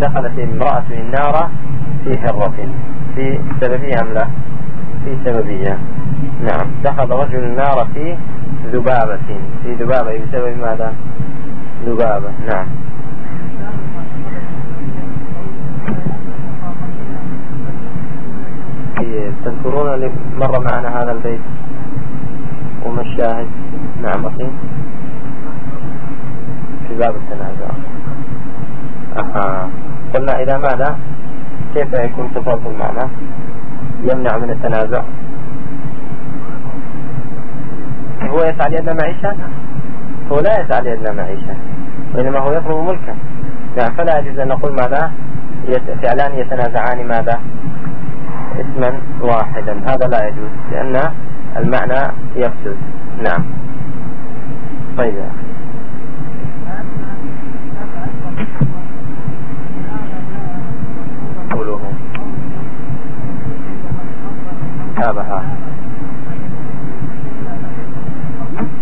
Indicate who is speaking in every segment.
Speaker 1: دخلت امرأة النار في هرة في سببية أم لا؟ في سببية. نعم. دخل رجل النار في ذبابة. في ذبابة. بسبب ماذا؟ ذبابة. نعم. تذكرون اللي مر معنا هذا البيت؟ وما الشاهد. نعم أخي. في باب التنازع. أها. قلنا إذا ماذا؟ كيف يكون تصرف المعنى؟ يمنع من التنازع. هو يسعى لأدنى معيشة؟ هو لا يسعى لأدنى معيشة وإنما هو يطلب ملكا. يعني فلا يجوز أن نقول ماذا؟ فعلان يتنازعان ماذا؟ اسما واحدا. هذا لا يجوز لأن المعنى يفسد. نعم. طيب يا أخي قوله تابها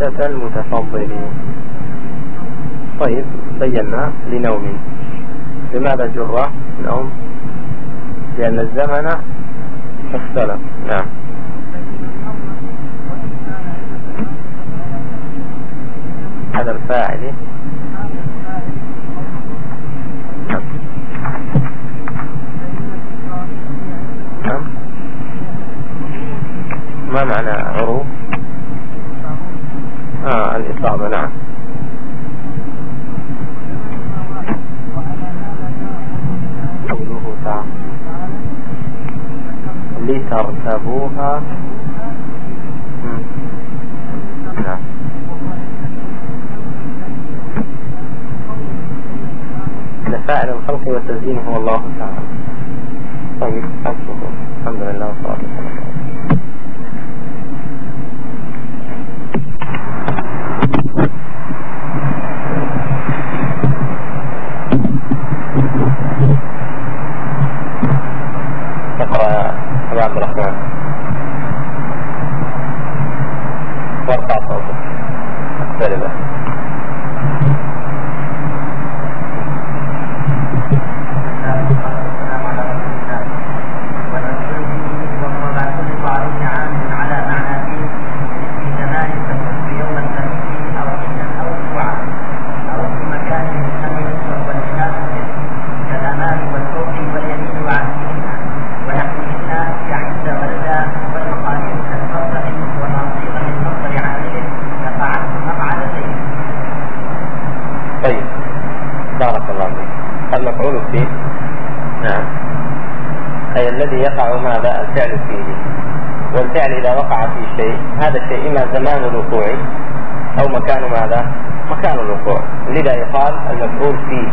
Speaker 1: ستة المتفضلين. طيب بينا لنوم. لماذا جرة نوم لأن الزمن اختلف. نعم. هذا الفاعل نعم ما معنى عروق آه الإصابة نعم قوله تعالى لتركبوها نعم الخلق والتزيين هو الله تعالى. طيب الحمد يقع ماذا؟ الفعل فيه. والفعل إذا وقع في شيء هذا الشيء إما زمان الوقوع أو مكان ماذا؟ مكان الوقوع. لذا يقال المفعول فيه.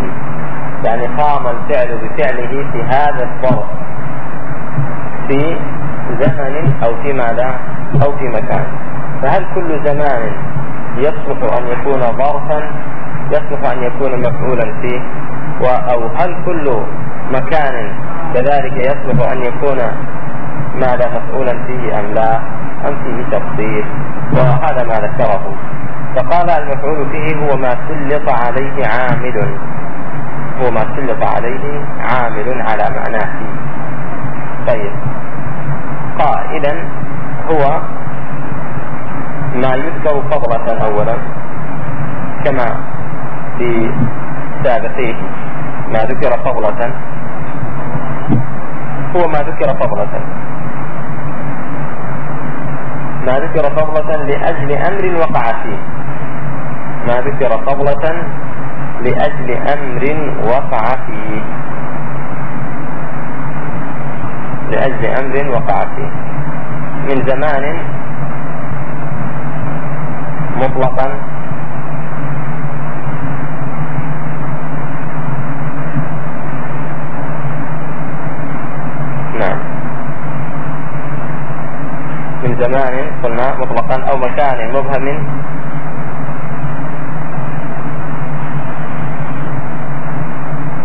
Speaker 1: يعني قام الفعل بفعله في هذا الظرف في زمن أو في ماذا؟ أو في مكان. فهل كل زمان يصلح أن يكون ظرفا؟ يصلح أن يكون مفعولا فيه؟ أو هل كل مكان كذلك يصلح أن يكون ماذا مسؤولا فيه أم لا أم فيه تفصيل وهذا ما ذكره. فقال المفعول فيه هو ما سلط عليه عامل. هو ما سلط عليه عامل على معناه فيه. طيب. قائلا هو ما يذكر فضلة أولا كما في سابقيه. ما ذكر فضلة هو ما ذكر فضلة. ما ذكر فضلة لأجل أمر وقع فيه. ما ذكر فضلة لأجل أمر وقع فيه. لأجل أمر وقع فيه. من زمان مطلقا زمان قلنا مطلقا أو مكان مبهم.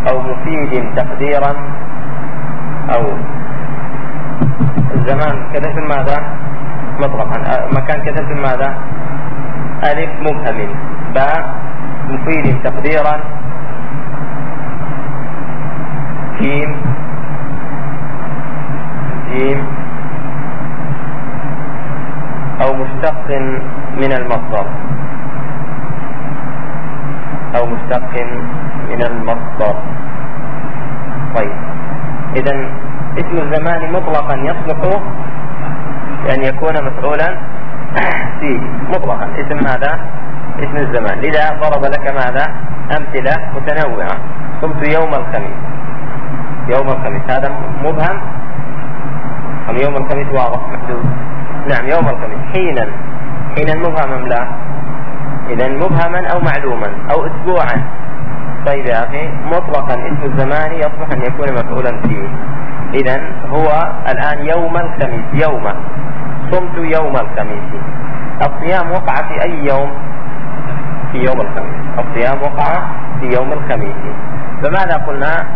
Speaker 1: أو مفيد تقديرا. أو الزمان كذا ماذا مطلقا. مكان كذا ماذا ألف مبهم. باء مفيد تقديرا. جيم. جيم أو مشتق من المصدر. أو مشتق من المصدر. طيب. إذا اسم الزمان مطلقا يصلح أن يكون مفعولا فيه. مطلقا. اسم هذا اسم الزمان. لذا ضرب لك ماذا؟ أمثلة متنوعة. قمت يوم الخميس. يوم الخميس. هذا مبهم. أم يوم الخميس واضح؟ محدود. نعم يوم الخميس. حينا. حينا مبهم لا. إذا مبهما أو معلوما أو أسبوعا. طيب يا أخي مطلقا اسم الزمان يصلح أن يكون مفعولا فيه. إذا هو الآن يوم الخميس يوم. صمت يوم الخميس. الصيام وقع في أي يوم؟ في يوم الخميس. الصيام وقع في يوم الخميس. فماذا قلنا؟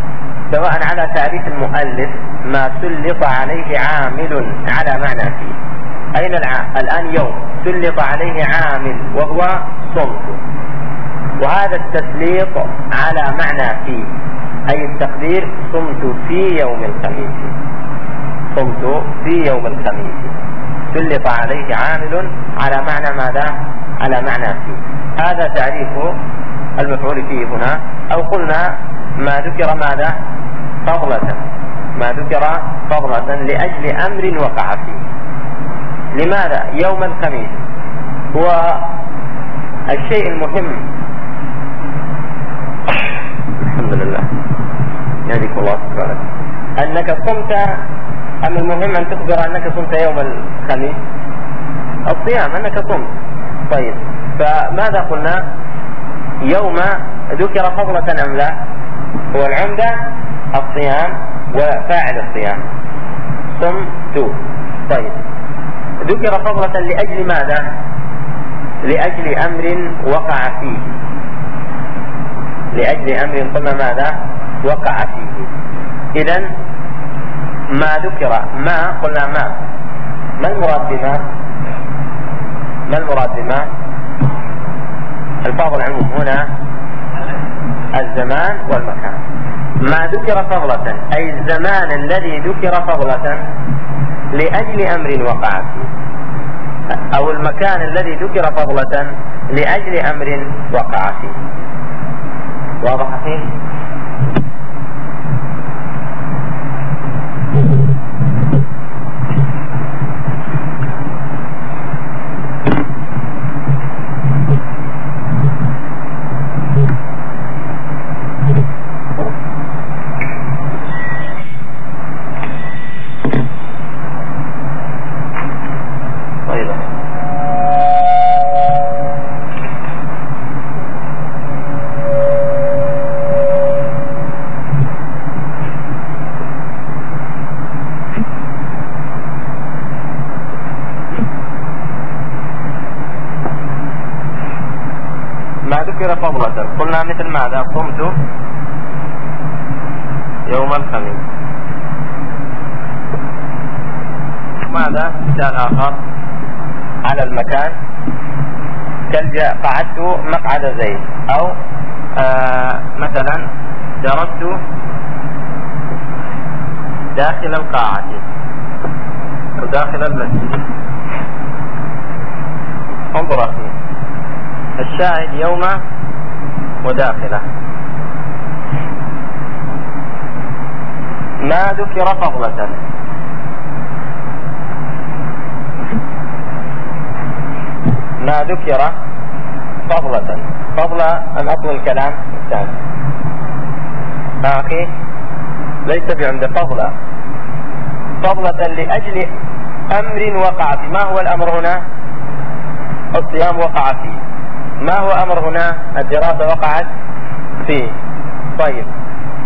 Speaker 1: سواء على تعريف المؤلف ما سلط عليه عامل على معنى فيه. أين العام الآن يوم سلط عليه عامل وهو صمت. وهذا التسليط على معنى فيه أي التقدير صمت في يوم الخميس. صمت في يوم الخميس. سلط عليه عامل على معنى ماذا؟ على معنى فيه هذا تعريف المفعول فيه هنا. أو قلنا ما ذكر ماذا؟ فضلة. ما ذكر فضلة لأجل أمر وقع فيه. لماذا؟ يوم الخميس. هو الشيء المهم. الحمد لله. يهديك الله سبحانه. أنك صمت أم المهم أن تخبر أنك صمت يوم الخميس؟ الصيام أنك صمت. طيب فماذا قلنا؟ يوم ذكر فضلة أم لا؟ هو العمدة الصيام وفاعل الصيام. صمت. طيب. ذكر فضلة لأجل ماذا؟ لأجل أمر وقع فيه. لأجل أمر قلنا ماذا؟ وقع فيه. إذا ما ذكر ما قلنا ما. ما المراد بما؟ ما المراد بما؟ الفاظ العموم هنا الزمان والمكان. ما ذكر فضلة أي الزمان الذي ذكر فضلة لأجل أمر وقع فيه. أو المكان الذي ذكر فضلة لأجل أمر وقع فيه. واضح فيه ماذا؟ قمت يوم الخميس. ماذا؟ مثال آخر. على المكان. قعدت مقعد زيد. أو آه مثلا درست داخل القاعة. أو داخل المسجد. انظر أخي. الشاهد يوم وداخله ما ذكر فضلة. ما ذكر فضلة. فضلة أن أطول الكلام الثاني. أخي ليس بعمد فضلة. فضلة لأجل أمر وقع فيه. ما هو الأمر هنا؟ الصيام وقع فيه. ما هو أمر هنا؟ الدراسة وقعت فيه طيب.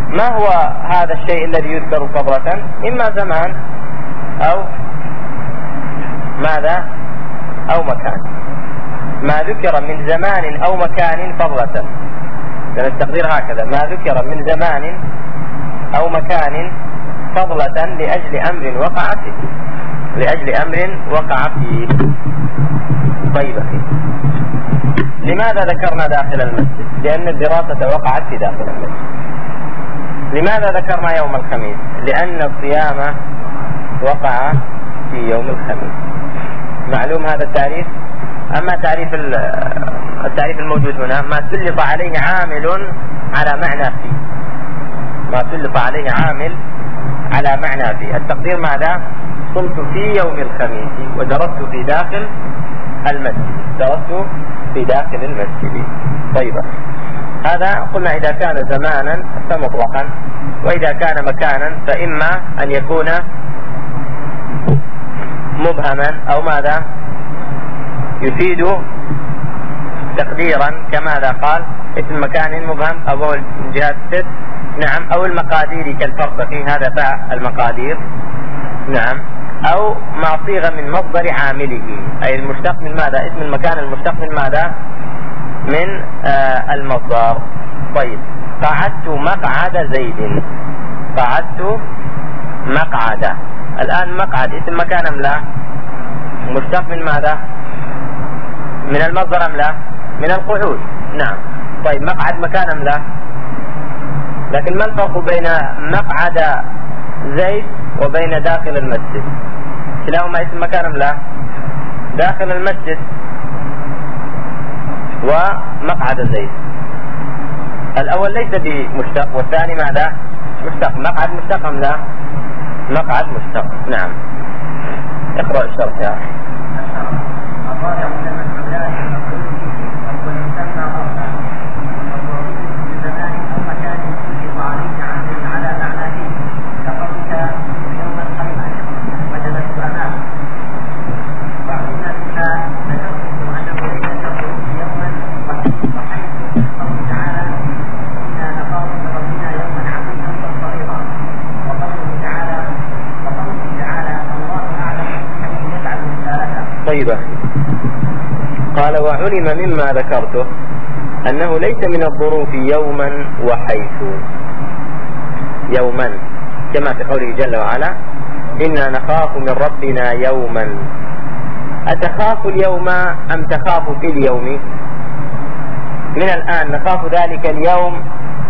Speaker 1: ما هو هذا الشيء الذي يذكر فضلة إما زمان أو ماذا؟ أو مكان. ما ذكر من زمان أو مكان فضلة. لأن التقدير هكذا. ما ذكر من زمان أو مكان فضلة لأجل أمر وقع فيه. لأجل أمر وقع فيه. طيب أخي. لماذا ذكرنا داخل المسجد؟ لأن الدراسة وقعت في داخل المسجد. لماذا ذكرنا يوم الخميس؟ لأن الصيام وقع في يوم الخميس. معلوم هذا التعريف؟ أما تعريف التعريف الموجود هنا ما سلط عليه عامل على معنى فيه. ما سلط عليه عامل على معنى فيه. التقدير ماذا؟ صمت في يوم الخميس ودرست في داخل المسجد. درست في داخل المسجد. طيب. هذا قلنا إذا كان زمانا فمطلقا وإذا كان مكانا فإما أن يكون مبهما أو ماذا؟ يفيد تقديرا كماذا قال؟ اسم مكان مبهم أو جهة الست. نعم. أو المقادير كالفرق في هذا باع المقادير. نعم. أو ما صيغ من مصدر عامله. أي المشتق من ماذا؟ اسم المكان المشتق من ماذا؟ من آه المصدر. طيب. قعدت مقعد زيد. قعدت مقعد. الآن مقعد. اسم مكان أم لا؟ مشتق من ماذا؟ من المصدر أم لا؟ من القعود. نعم. طيب. مقعد مكان أم لا؟ لكن ما الفرق بين مقعد زيد وبين داخل المسجد؟ كلاهما اسم مكان لا؟ داخل المسجد ومقعد زيد الأول ليس بمشتق والثاني ماذا؟ مشتق. مقعد مشتق أم لا؟ مقعد مشتق. نعم. اقرأ الشرح يا طيبة قال وعلم مما ذكرته أنه ليس من الظروف يوما وحيث. يوما. كما في قوله جل وعلا إنا نخاف من ربنا يوما. أتخاف اليوم أم تخاف في اليوم؟ من الآن نخاف ذلك اليوم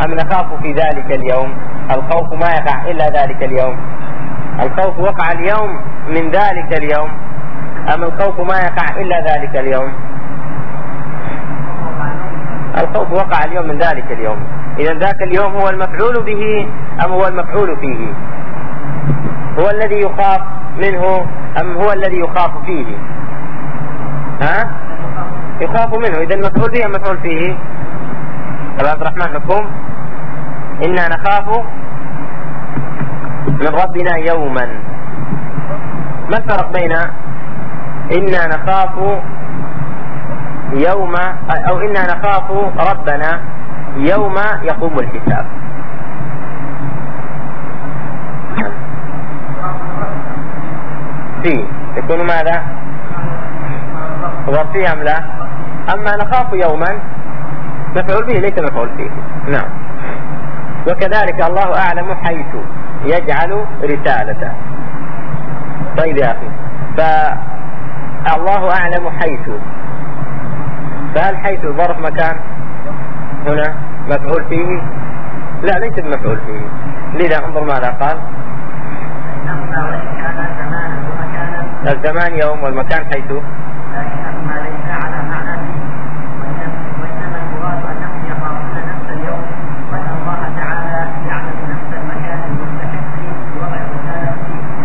Speaker 1: أم نخاف في ذلك اليوم؟ الخوف ما يقع إلا ذلك اليوم. الخوف وقع اليوم من ذلك اليوم أم الخوف ما يقع إلا ذلك اليوم؟ الخوف وقع اليوم من ذلك اليوم. إذا ذاك اليوم هو المفعول به أم هو المفعول فيه؟ هو الذي يخاف منه أم هو الذي يخاف فيه؟ ها؟ يخاف منه. إذا المفعول به أم المفعول فيه؟ أبو عبد الرحمن مفهوم؟ إنا نخاف من ربنا يوما. ما الفرق بين إنا نخاف يوم أو إنا نخاف ربنا يوم يقوم الحساب. في يكون ماذا؟ ظرفية أم لا. أما نخاف يوما مفعول به ليس مفعول فيه. نعم. وكذلك الله أعلم حيث يجعل رسالته. طيب يا أخي فالله أعلم حيث فهل حيث ظرف مكان هنا مفعول فيه. لا ليس بمفعول فيه. لذا انظر ماذا قال. الزمان يوم والمكان حيث.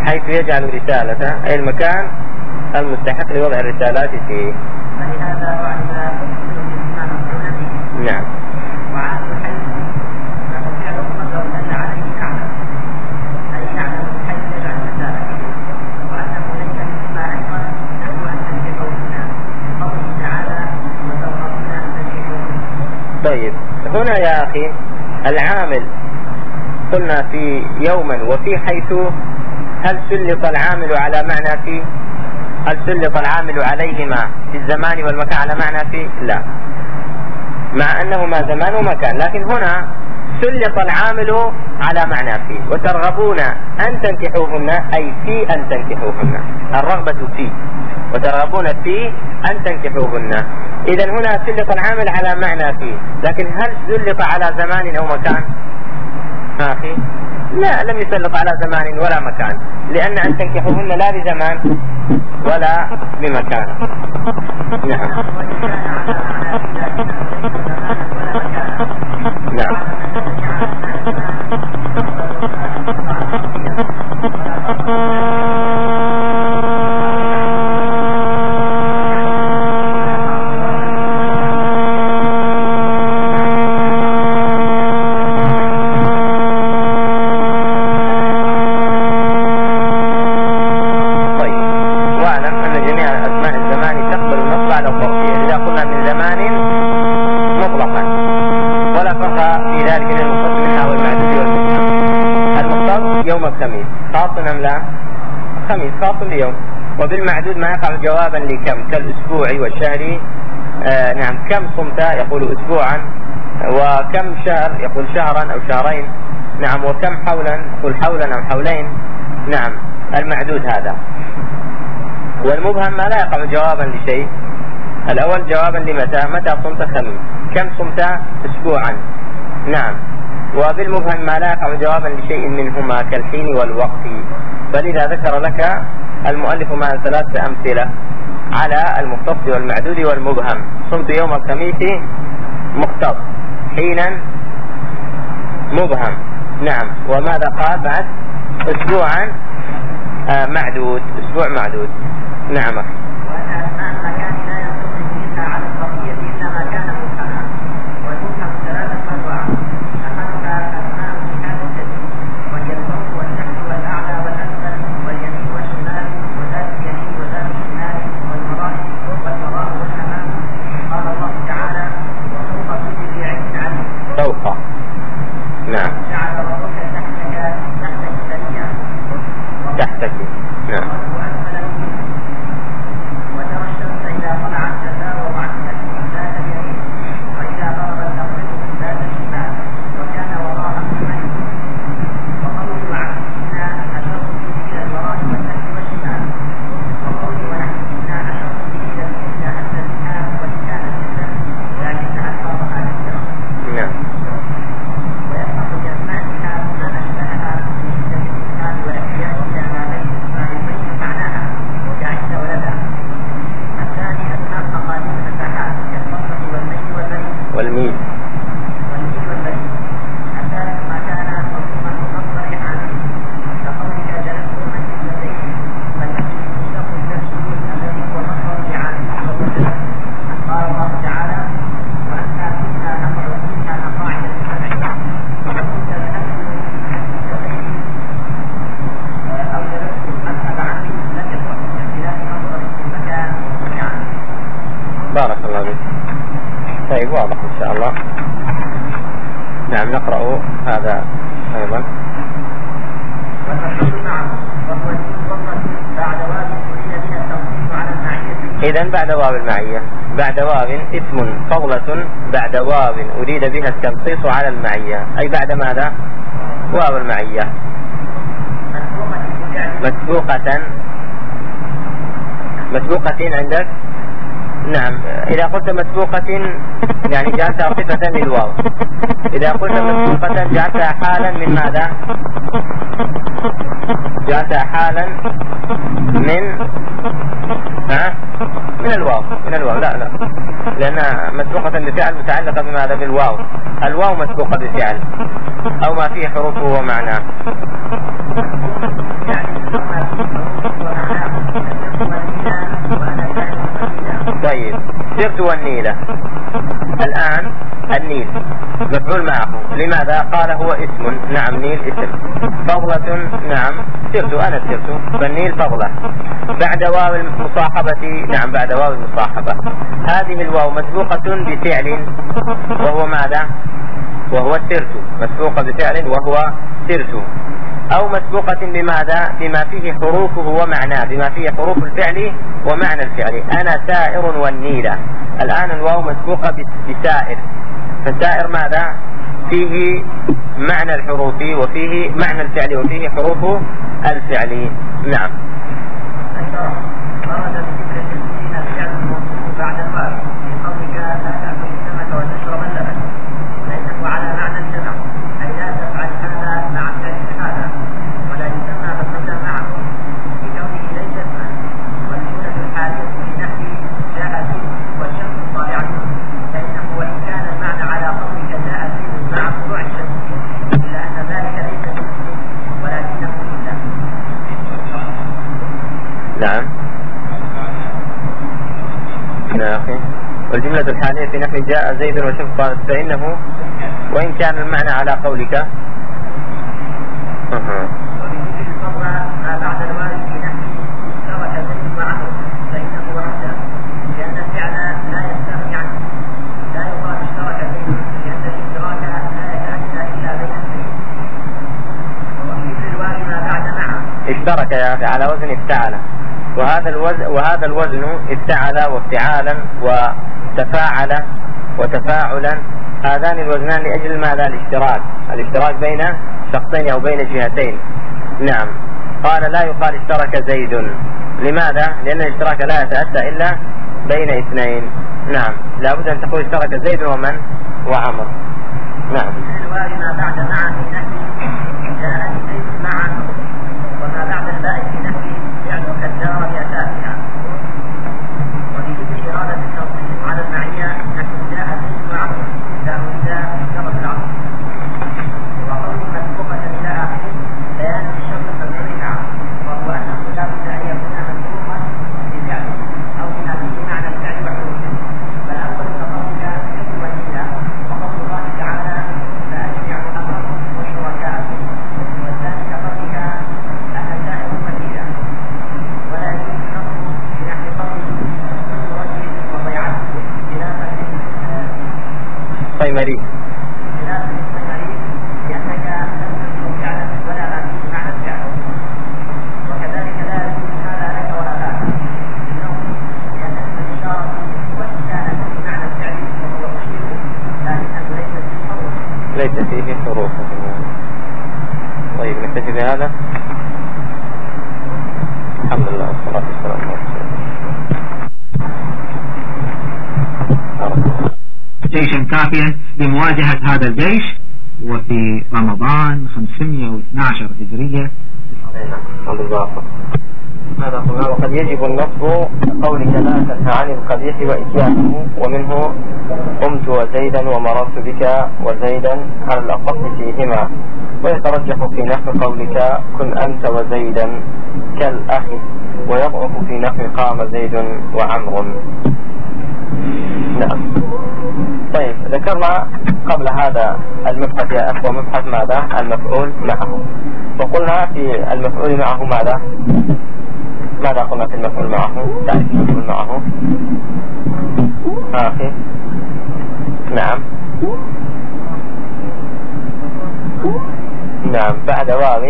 Speaker 1: حيث يجعل رسالته أي المكان المستحق لوضع الرسالات فيه. نعم. طيب هنا يا أخي العامل قلنا في يوما وفي حيث هل سلط العامل على معنى في هل سلط العامل عليهما في الزمان والمكان على معنى في؟ لا. مع أنهما زمان ومكان لكن هنا سلط العامل على معنى فيه. وترغبون أن تنكحوهن أي في أن تنكحوهن. الرغبة في. وترغبون في أن تنكحوهن. إذا هنا سلط العامل على معنى فيه. لكن هل سلط على زمان أو مكان؟ أخي لا لم يسلط على زمان ولا مكان. لأن أن تنكحوهن لا بزمان ولا بمكان. نعم. نعم وبالمعدود ما يقع جوابا لكم كالأسبوع والشهر آه نعم كم صمت؟ يقول أسبوعا. وكم شهر؟ يقول شهرا أو شهرين. نعم وكم حولا؟ يقول حولا أو حولين. نعم المعدود هذا. والمبهم ما لا يقع جوابا لشيء. الأول جوابا لمتى؟ متى صمت خميس؟ كم صمت؟ أسبوعا. نعم. وبالمبهم ما لا يقع جوابا لشيء منهما كالحين والوقت. فلذا ذكر لك المؤلف مع ثلاثة أمثلة على المختص والمعدود والمبهم. صمت يوم الخميس مختص حينا مبهم. نعم. وماذا قال بعد؟ اسبوعا آه معدود. أسبوع معدود. نعم بعد واو المعية. بعد واو اسم فضلة بعد واو أريد بها التنصيص على المعية. أي بعد ماذا؟ واو المعية. مسبوقة. مسبوقة عندك؟ نعم. إذا قلت مسبوقة يعني جعلتها صفة للواو. إذا قلت مسبوقة جعلتها حالا من ماذا؟ جعلتها حالا من ها؟ من الواو من الواو. لا لا. لأنها مسبوقة بفعل متعلقة بماذا؟ بالواو. الواو مسبوقة بفعل أو ما فيه حروفه ومعناه. طيب. سرت والنيلة. الآن النيل. مفعول معه. لماذا؟ قال هو اسم. نعم نيل اسم. فضلة. نعم. سرت. أنا سرت. فالنيل فضلة. بعد واو المصاحبة. نعم بعد واو المصاحبة. هذه الواو مسبوقة بفعل. وهو ماذا؟ وهو سرت. مسبوقة بفعل. وهو سرت. أو مسبوقة بماذا؟ بما فيه حروفه ومعناه. بما فيه حروف الفعل ومعنى الفعل. أنا سائر والنيلة الآن الواو مسبوقة بسائر. فسائر ماذا؟ فيه معنى الحروف وفيه معنى الفعل وفيه حروف الفعل. نعم. بعد في قولك لا تاكل السمك وتشرب اللبن ليس على معنى الجمع اي لا تفعل هذا أخي والجملة الحالية في نحو جاء زيد وشف فإنه وإن كان المعنى على قولك. اشترك يا أخي على وزن افتعل وهذا الوزن وهذا الوزن افتعل وافتعالا وتفاعل وتفاعلا هذان الوزنان لأجل ماذا؟ الاشتراك. الاشتراك بين شخصين أو بين جهتين. نعم. قال لا يقال اشترك زيد. لماذا؟ لأن الاشتراك لا يتأتى إلا بين اثنين. نعم. لابد أن تقول اشترك زيد ومن؟ وعمر. نعم.
Speaker 2: ما بعد في نفي جاء زيد مع وما بعد الباء في نفي فعل كالدار بأساسها وفي ذكر إرادة التنصيص على المعية نحو جاء زيد وعمر إذا أريد سبب العصر وقوله مسبوقة إلى آخره بيان الشرط الضمير العام وهو أنه لا بد أن يكون مسبوقا بفعل أو بما فيه معنى الفعل وحروفه فالأول كقولك زيد وإياه وقول الله تعالى فأجمعوا أمركم وشركاءكم والثاني كقولك أنا سائر مدينة ولا يجوز نصب في نحو قوله كل رجل وضيعته خلافا
Speaker 1: طيمري
Speaker 2: خلاف للطيرين لأنك لم تذكر فعلا ولا ما فيه معنى الفعل وكذلك لا يجوز هذا لك ولا ذاك إنه لأن الإشارة والإشارة بمعنى الفعل وهو تشير حروف
Speaker 1: ليس فيه حروف طيب نكتفي بهذا الحمد لله والصلاة والسلام على رسول الله
Speaker 3: جيشا كافيا لمواجهة هذا الجيش وفي رمضان 512 هجرية
Speaker 1: ماذا قلنا وقد يجب النصب قولك لا عن القبيح وإتيانه ومنه قمت وزيدا ومررت بك وزيدا على الأصح فيهما. ويترجح في نحو قولك كن أنت وزيدا كالأخ ويضعف في نحو قام زيد وعمر نعم. طيب ذكرنا قبل هذا المبحث يا أخوة مبحث ماذا؟ المفعول معه. وقلنا في المفعول معه ماذا؟ ماذا قلنا في المفعول معه؟ تعرف المفعول معه. آخي. نعم. نعم بعد واو.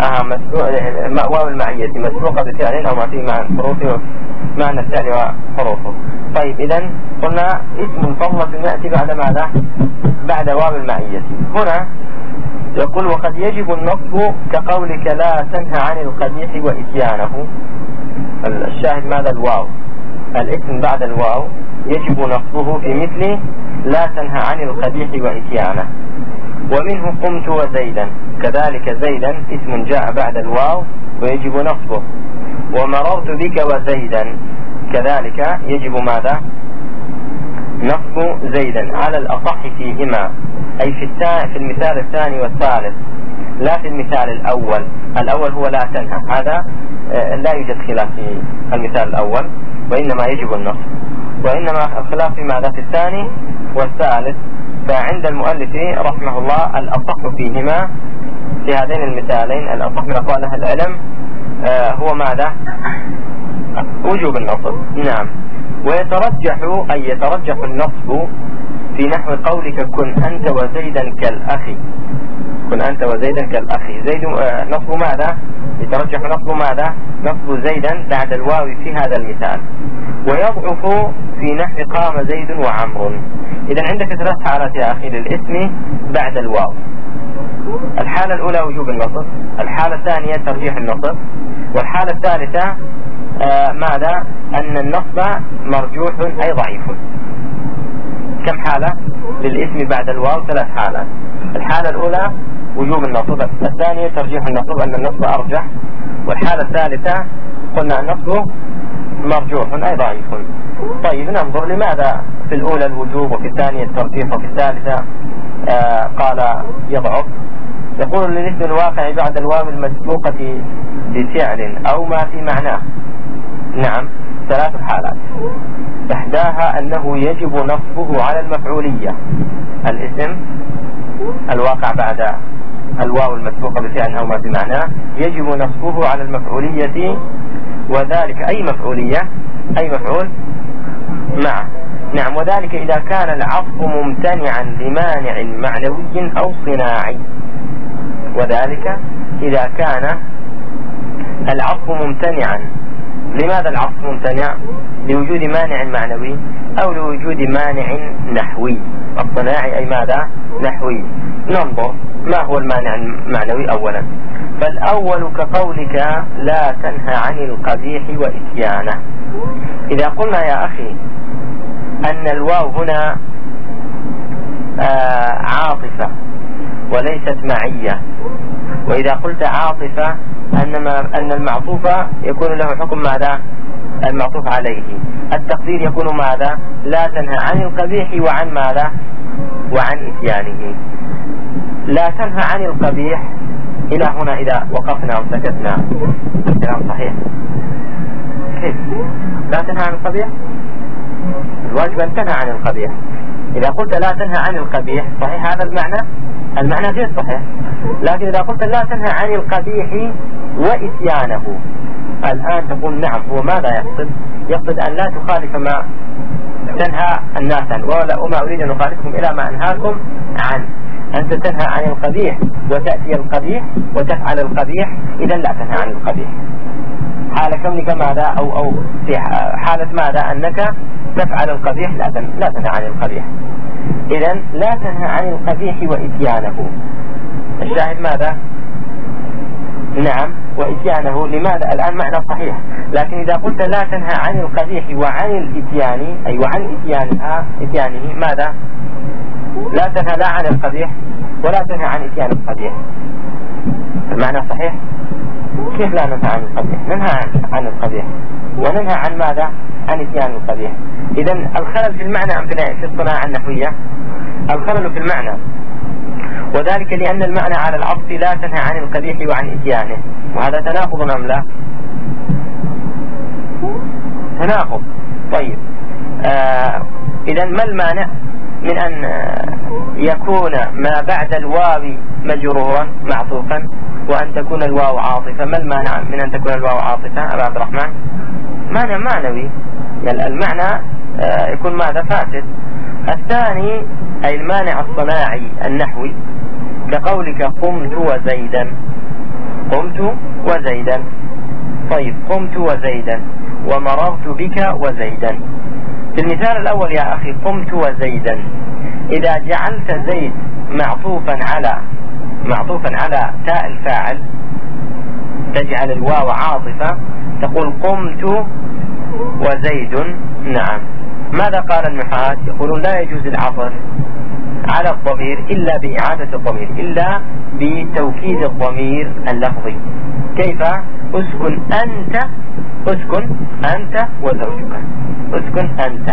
Speaker 1: آه مسبوق واو المعية مسبوقة بفعل أو ما فيه معنى حروف معنى الفعل وحروفه. طيب إذا قلنا اسم فضلة يأتي بعد ماذا؟ بعد واو المعية هنا يقول وقد يجب النصب كقولك لا تنهى عن القبيح وإتيانه. الشاهد ماذا؟ الواو. الاسم بعد الواو يجب نصبه في مثل لا تنهى عن القبيح وإتيانه. ومنه قمت وزيدا. كذلك زيدا اسم جاء بعد الواو ويجب نصبه ومررت بك وزيدا. كذلك يجب ماذا؟ نصب زيدا على الأصح فيهما. أي في, في المثال الثاني والثالث. لا في المثال الأول. الأول هو لا تنهى. هذا آه، لا يوجد خلاف في المثال الأول وإنما يجب النصب وإنما الخلاف في ماذا؟ في الثاني والثالث. فعند المؤلف رحمه الله الأصح فيهما في هذين المثالين. الأصح من أقوال أهل العلم آه، هو ماذا؟ وجوب النصب. نعم. ويترجح أي يترجح النصب في نحو قولك كن أنت وزيدا كالأخ كن أنت وزيدا كالأخ زيد آه، نصب ماذا؟ يترجح نصب ماذا؟ نصب زيدا بعد الواو في هذا المثال. ويضعف في نحو قام زيد وعمر. إذا عندك ثلاث حالات يا أخي للاسم بعد الواو. الحالة الأولى وجوب النصب. الحالة الثانية ترجيح النصب. والحالة الثالثة ماذا؟ أن النصب مرجوح أي ضعيف. كم حالة؟ للاسم بعد الواو ثلاث حالات. الحالة الأولى وجوب النصب. الثانية ترجيح النصب أن النصب أرجح. والحالة الثالثة قلنا النصب مرجوح أي ضعيف. طيب ننظر لماذا في الأولى الوجوب وفي الثانية الترجيح وفي الثالثة آه قال يضعف. يقول للاسم الواقع بعد الواو المسبوقة بفعل أو ما في معناه. نعم. ثلاث حالات. إحداها أنه يجب نصبه على المفعولية. الاسم الواقع بعد الواو المسبوقة بفعل أو ما بمعناه يجب نصبه على المفعولية. وذلك أي مفعولية؟ أي مفعول؟ معه نعم. وذلك إذا كان العطف ممتنعا لمانع معنوي أو صناعي. وذلك إذا كان العطف ممتنعا لماذا العطف ممتنع؟ لوجود مانع معنوي أو لوجود مانع نحوي. الصناعي أي ماذا؟ نحوي. ننظر ما هو المانع المعنوي أولا. فالأول كقولك لا تنهى عن القبيح وإتيانه. إذا قلنا يا أخي أن الواو هنا آه عاطفة وليست معية. وإذا قلت عاطفة أنما أن المعطوف يكون له حكم ماذا؟ المعطوف عليه. التقدير يكون ماذا؟ لا تنهى عن القبيح وعن ماذا؟ وعن إتيانه. لا تنهى عن القبيح. إلى هنا إذا وقفنا وسكتنا. الكلام صحيح. كيف؟ لا تنهى عن القبيح؟ الواجب أن تنهى عن القبيح. إذا قلت لا تنهى عن القبيح صحيح هذا المعنى؟ المعنى غير صحيح. لكن إذا قلت لا تنهى عن القبيح وإتيانه. الآن تقول نعم هو ماذا يقصد؟ يقصد أن لا تخالف ما تنهى الناس عنه. وما أريد أن أخالفكم إلى ما أنهاكم عنه. أنت تنهى عن القبيح وتأتي القبيح وتفعل القبيح إذا لا تنهى عن القبيح. حال كونك ماذا؟ أو أو في حالة ماذا؟ أنك تفعل القبيح لا لا تنهى عن القبيح. إذا لا تنهى عن القبيح وإتيانه. الشاهد ماذا؟ نعم وإتيانه لماذا؟ الآن معنى صحيح. لكن إذا قلت لا تنهى عن القبيح وعن الإتيان أي وعن إتيانها إتيانه ماذا؟ لا تنهى لا عن القبيح ولا تنهى عن إتيان القبيح. المعنى صحيح؟ كيف لا ننهى عن القبيح؟ ننهى عن القبيح. وننهى عن ماذا؟ عن إتيان القبيح. إذا الخلل في المعنى في الصناعة النحوية الخلل في المعنى وذلك لأن المعنى على العطف لا تنهى عن القبيح وعن إتيانه. وهذا تناقض أم لا؟ تناقض. طيب. آه إذا ما المانع من أن يكون ما بعد الواو مجرورا معطوفا وأن تكون الواو عاطفة؟ ما المانع من أن تكون الواو عاطفة أبا عبد الرحمن؟ معنى معنوي. يعني المعنى آه، يكون ماذا؟ فاسد. الثاني أي المانع الصناعي النحوي كقولك قمت وزيدا. قمت وزيدا. طيب قمت وزيدا. ومررت بك وزيدا. في المثال الأول يا أخي قمت وزيدا. إذا جعلت زيد معطوفا على معطوفا على تاء الفاعل تجعل الواو عاطفة تقول قمت وزيد. نعم. ماذا قال النحاة يقولون لا يجوز العطف على الضمير إلا بإعادة الضمير إلا بتوكيد الضمير اللفظي. كيف؟ اسكن أنت اسكن أنت وزوجك. اسكن أنت.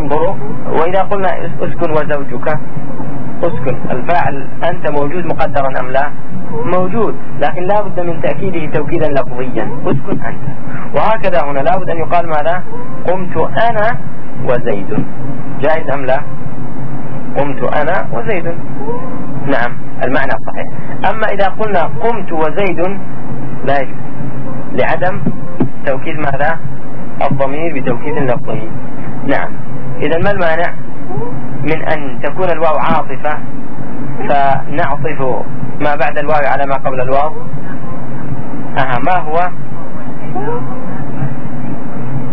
Speaker 1: انظروا وإذا قلنا اسكن وزوجك اسكن. الفاعل أنت موجود مقدرا أم لا؟ موجود لكن لا بد من تأكيده توكيدا لفظيا. اسكن أنت. وهكذا هنا لا بد أن يقال ماذا؟ قمت أنا وزيد. جائز أم لا؟ قمت أنا وزيد. نعم المعنى صحيح. أما إذا قلنا قمت وزيد لا يجوز. لعدم توكيد ماذا؟ الضمير بتوكيد لفظي نعم. إذا ما المانع من أن تكون الواو عاطفة فنعطف ما بعد الواو على ما قبل الواو؟ أها ما هو؟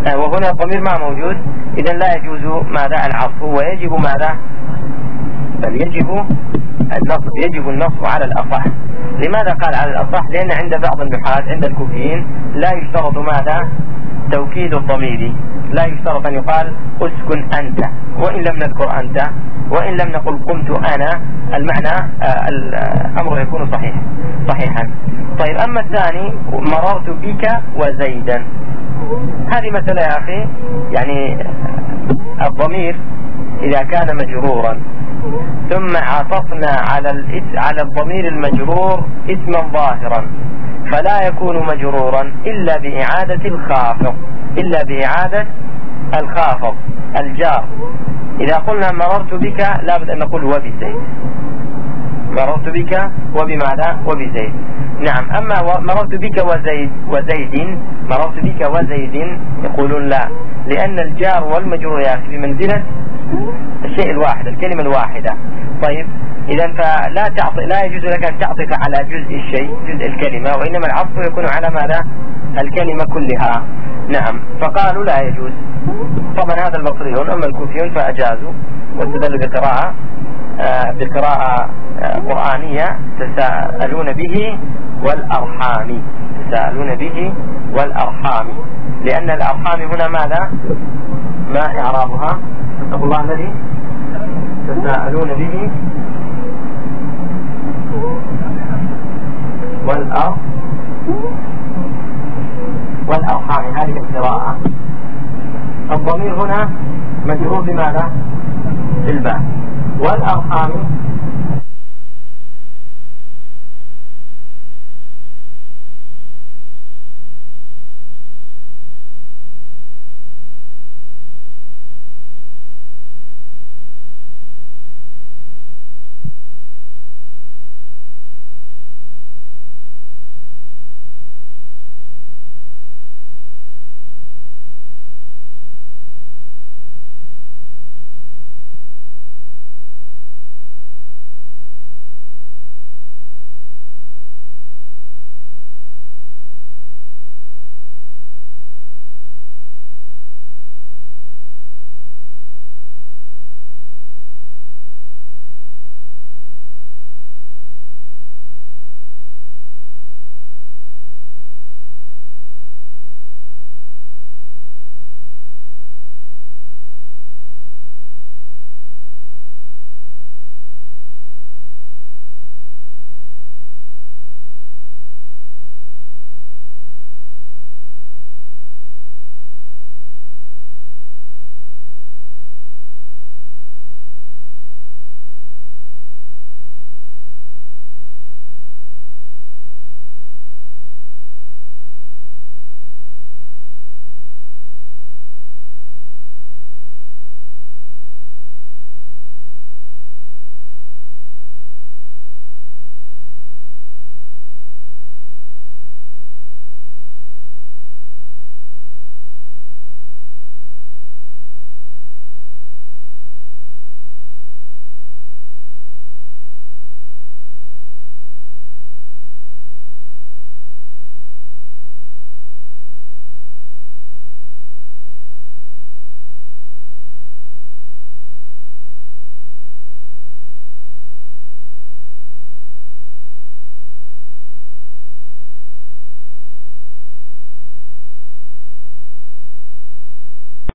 Speaker 1: أه وهنا الضمير ما موجود. إذا لا يجوز ماذا العطف. ويجب ماذا؟ بل يجب النصب يجب النصب على الأصح. لماذا قال على الأصح؟ لأن عند بعض النحاة عند الكوفيين لا يشترط ماذا؟ توكيد الضمير. لا يشترط أن يقال أسكن أنت. وإن لم نذكر أنت وإن لم نقل قمت أنا المعنى آه، الأمر يكون صحيح صحيحا. طيب أما الثاني مررت بك وزيدا. هذه مسألة يا أخي يعني الضمير إذا كان مجرورا. ثم عطفنا على على الضمير المجرور اسما ظاهرا. فلا يكون مجرورا إلا بإعادة الخافض إلا بإعادة الخافض الجار. إذا قلنا مررت بك لابد أن نقول وبزيد. مررت بك وبماذا؟ وبزيد. نعم أما مررت بك وزيد وزيد مررت بك وزيد يقولون لا. لأن الجار والمجرور في منزلة الشيء الواحد الكلمة الواحدة. طيب إذا فلا تعطي لا يجوز لك أن تعطف على جزء الشيء جزء الكلمة وإنما العطف يكون على ماذا؟ الكلمة كلها. نعم. فقالوا لا يجوز. طبعا هذا البصريون أما الكوفيون فأجازوا واستدلوا بقراءة آه بقراءة آه قرآنية تساءلون به والأرحام. تساءلون به والأرحام لأن الأرحام هنا ماذا؟ ما إعرابها؟ اتقوا الله الذي تساءلون به والأرض والأرحام هذه القراءة الضمير هنا مجرور بماذا؟ بالباء والأرحام